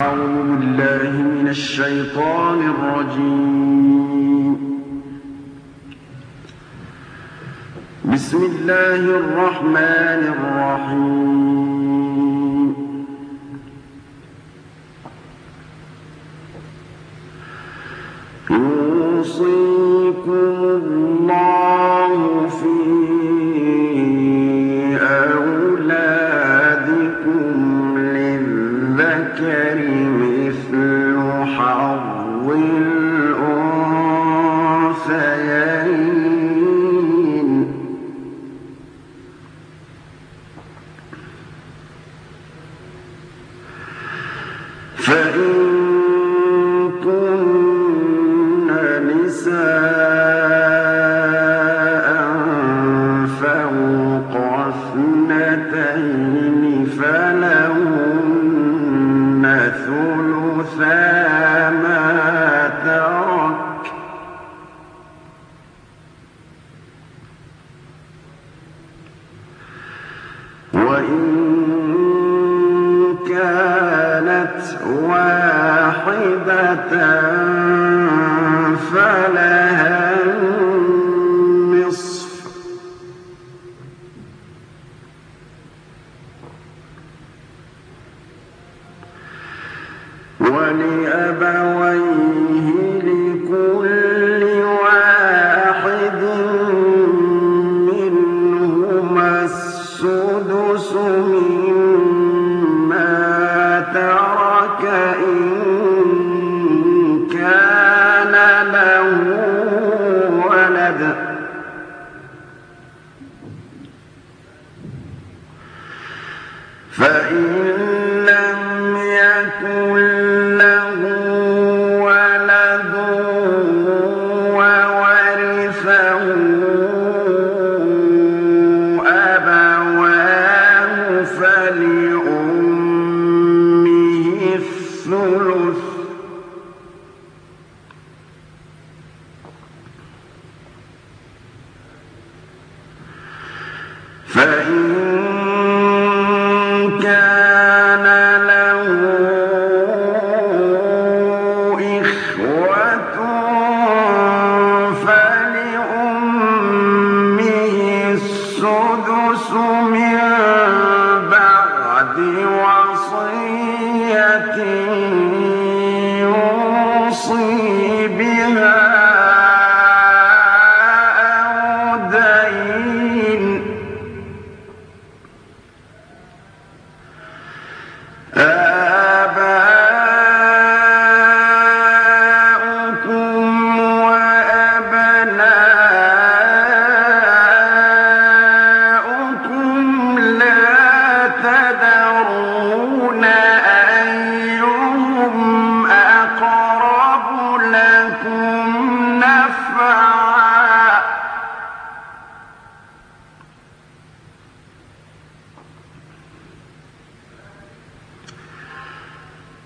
أعوذ بالله من الشيطان الرجيم. بسم الله الرحمن الرحيم. يوصيكم الله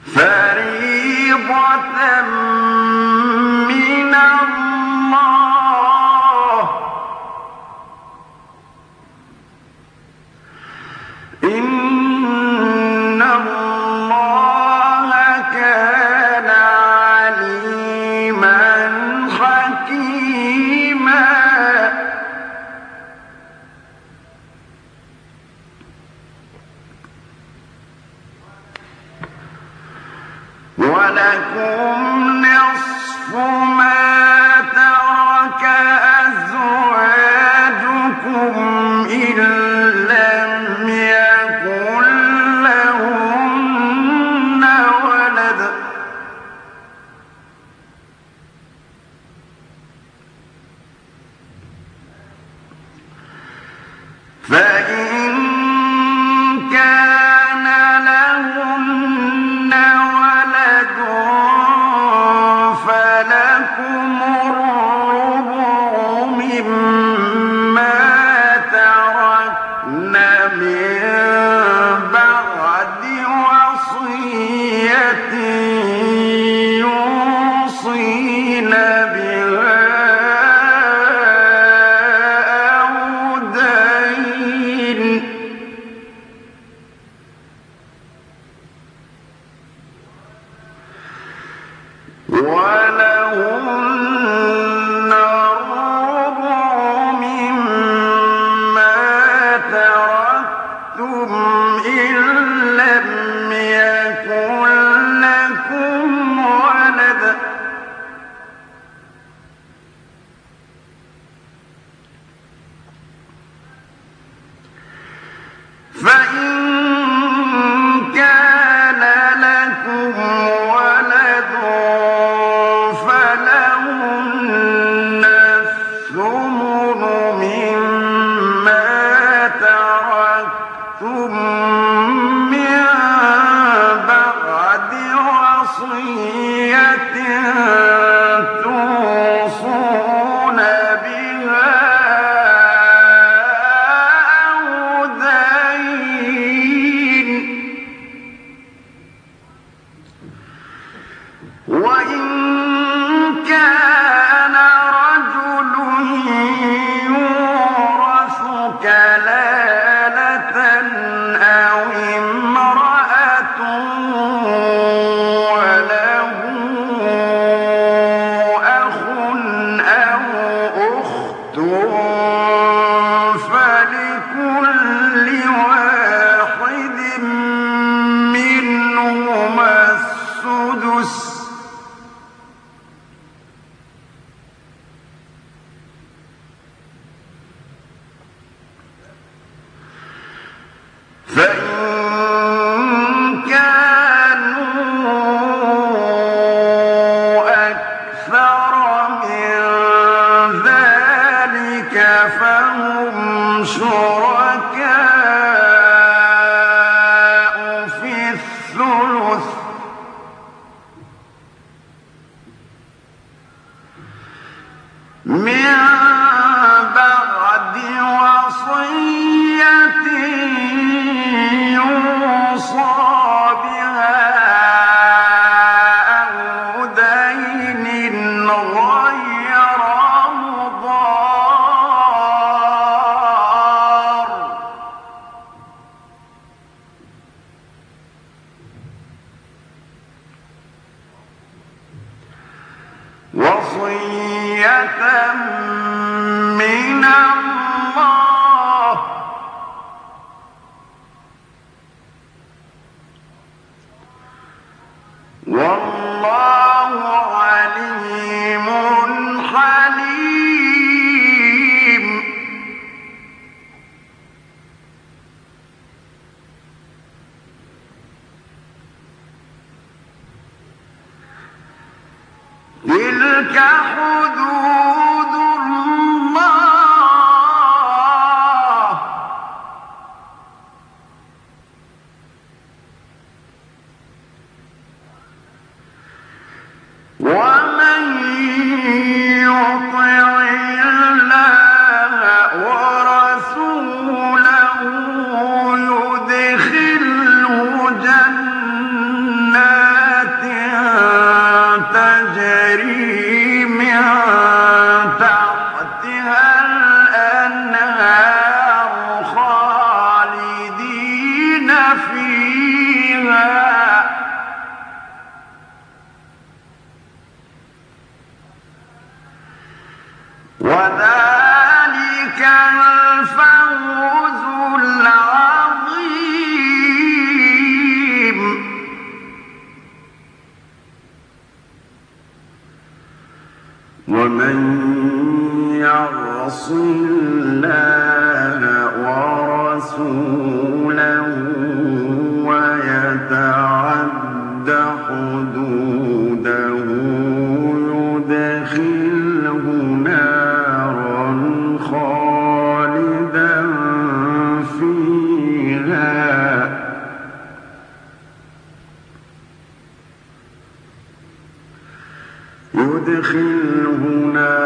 فريضة فإن God. فيها هناك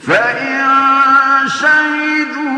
فإن شهدوا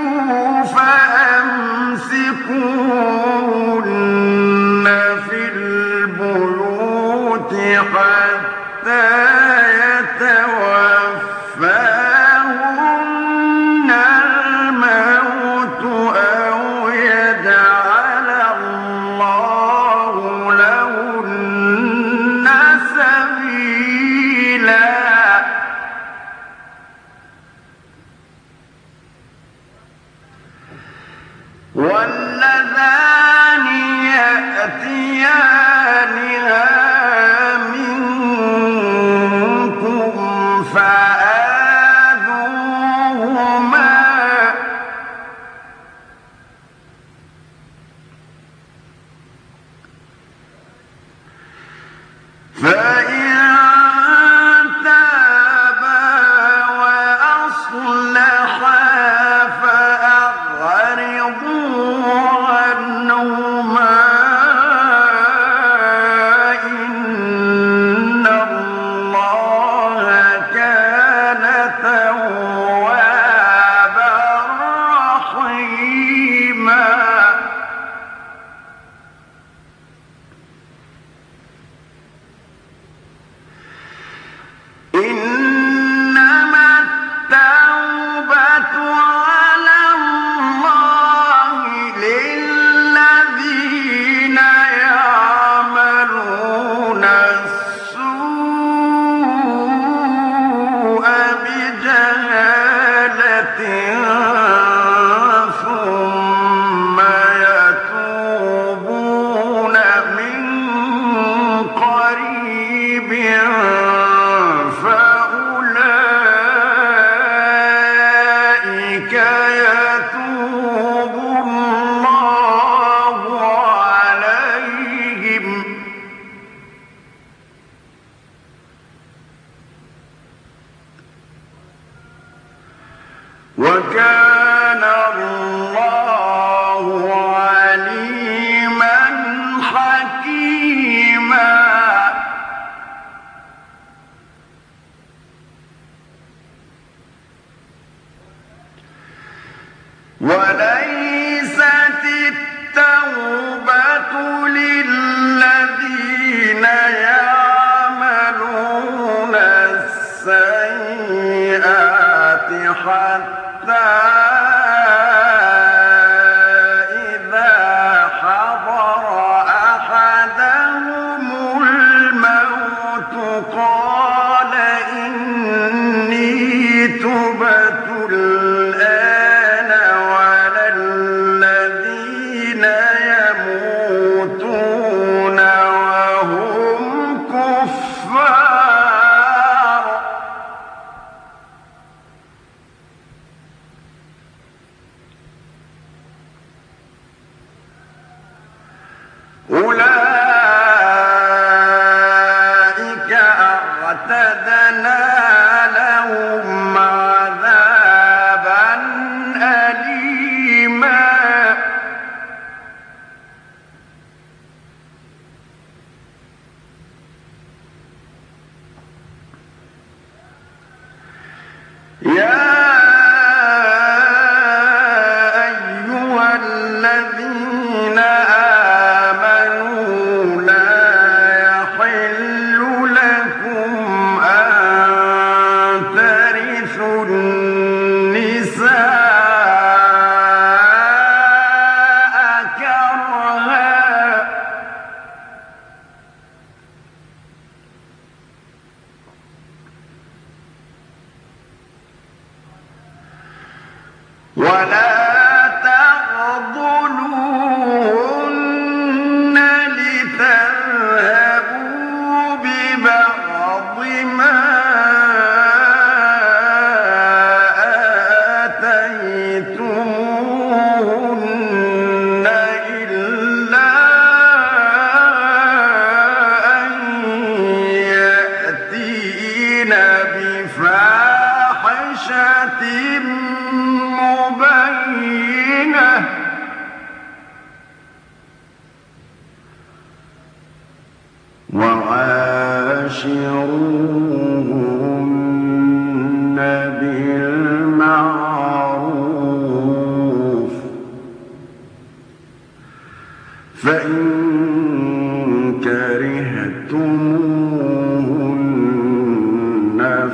أعتدنا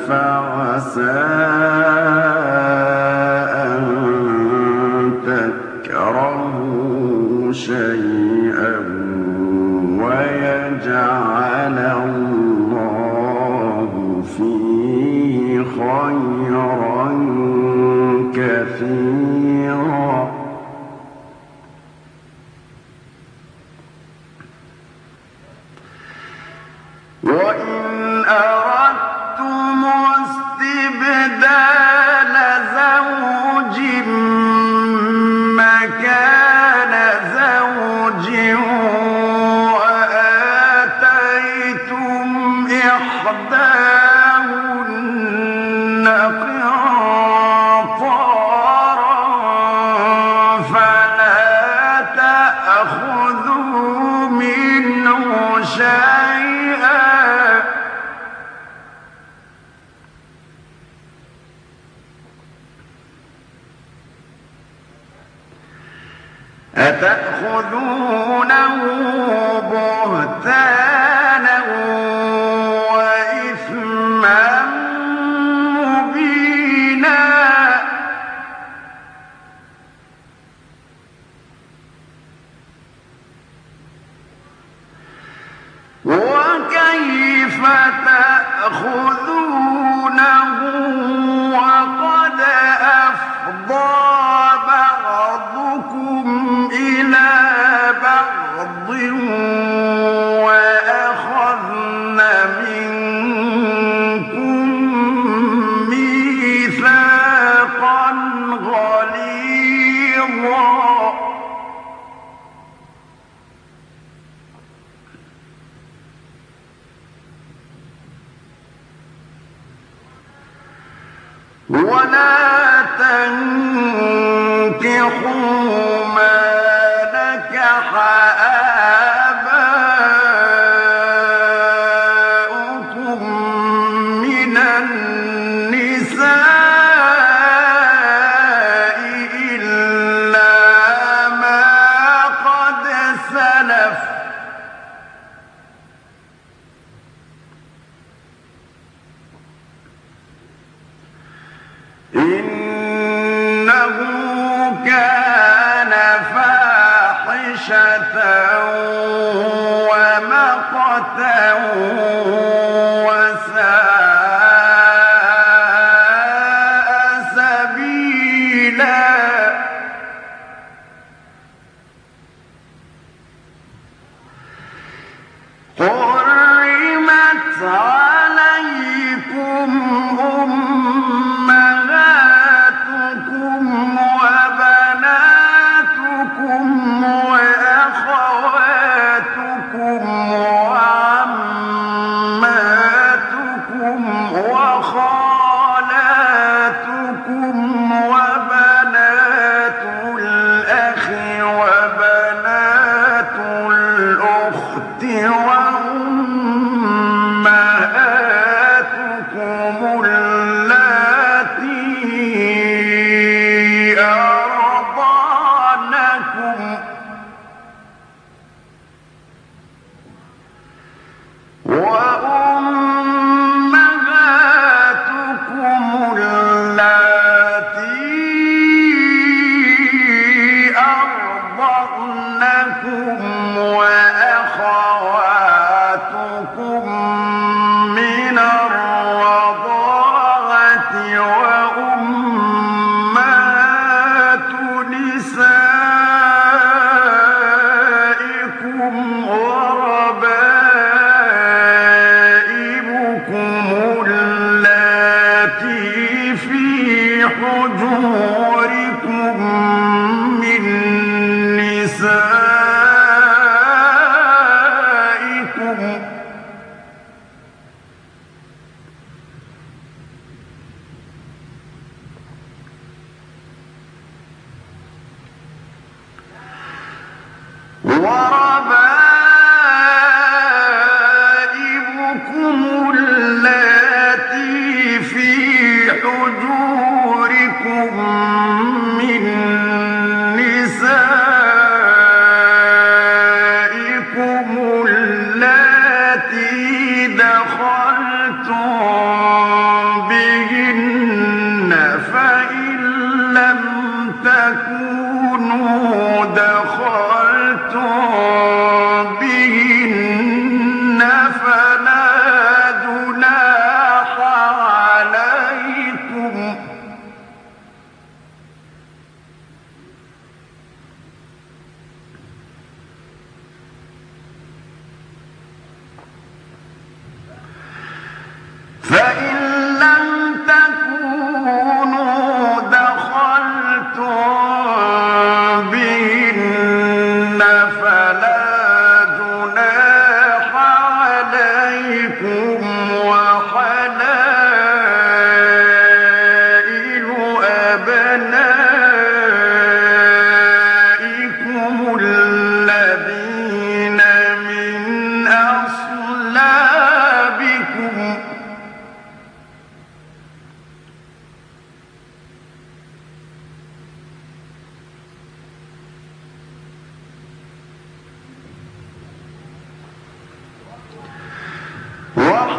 فعسى أن تكرهوا شيئا. أخرج فاحشة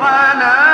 وحلائل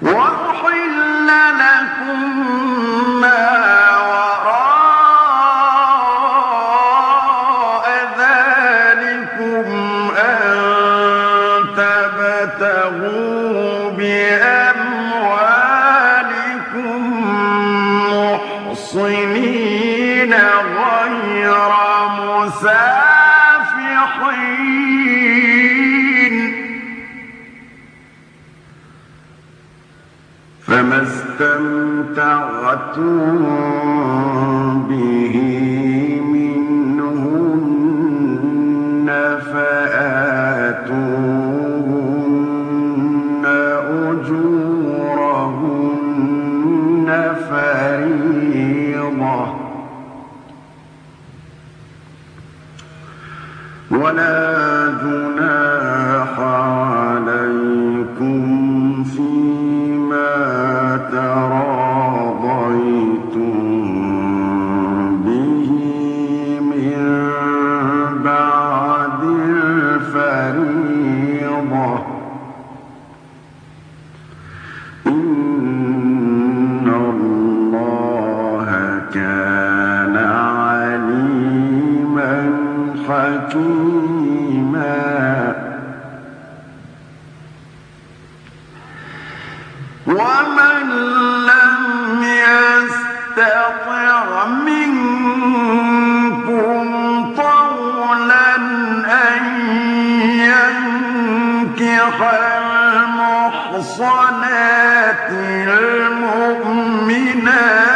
What? ولا جناح المؤمنات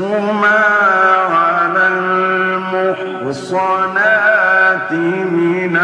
ما على المحصنات من